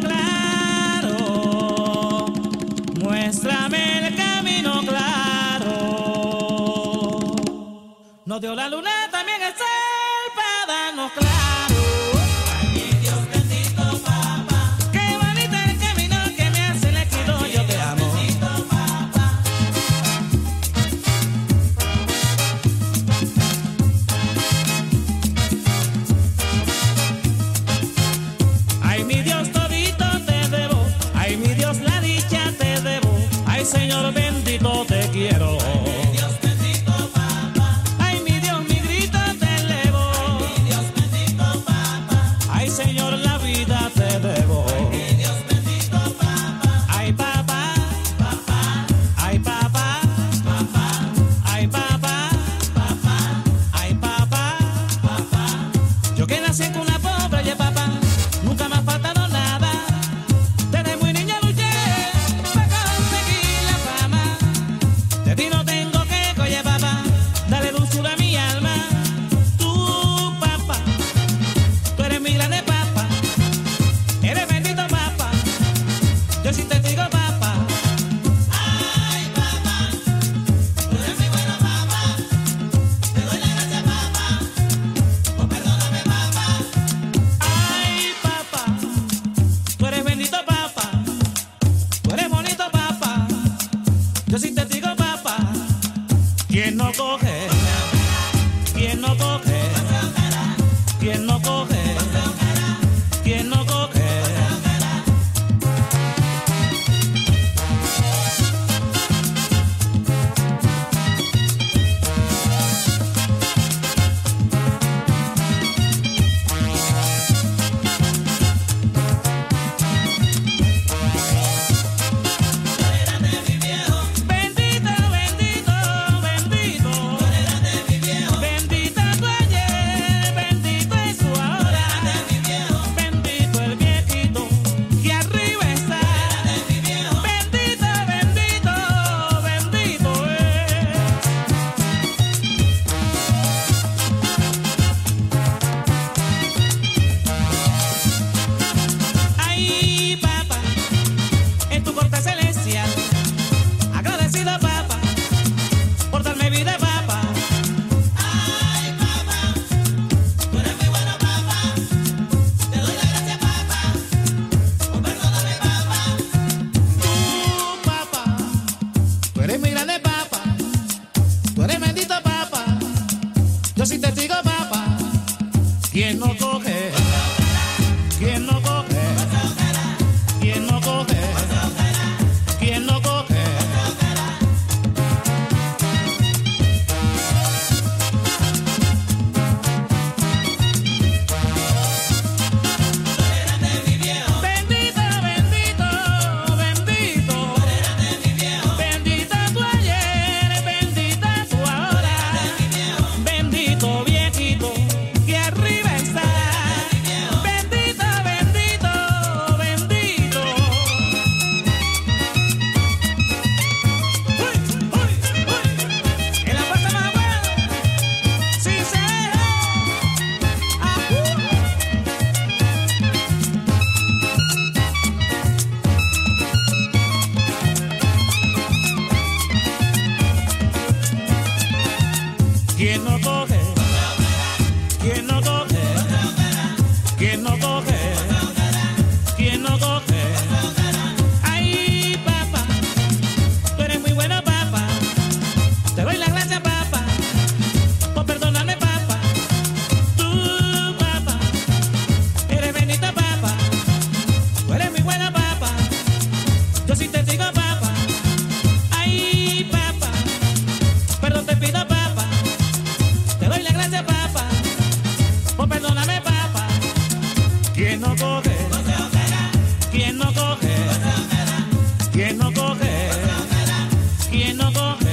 Claro, muéstrame el camino claro. No dio la luna también el ser para darnos claro. grito te quiero. Gracias. Eres bendito papá, yo si te digo papá, ay papá, tú eres mi buena papa, te doy la gracia papa, oh, perdóname papá, ay papá, tú eres bendito papá, tú eres bonito papá, yo si te digo, papá, quien no coge, quien no coge. vida, papá, por darme vida, papá. Ay, papá, tú eres muy bueno, papá. Te doy la gracia, papá. Oh, perdóname, papá. Tú, papá, tú eres muy grande, papá. Tú eres bendito, papá. Yo soy testigo, papá. ¿Quién no no toques. quien no coge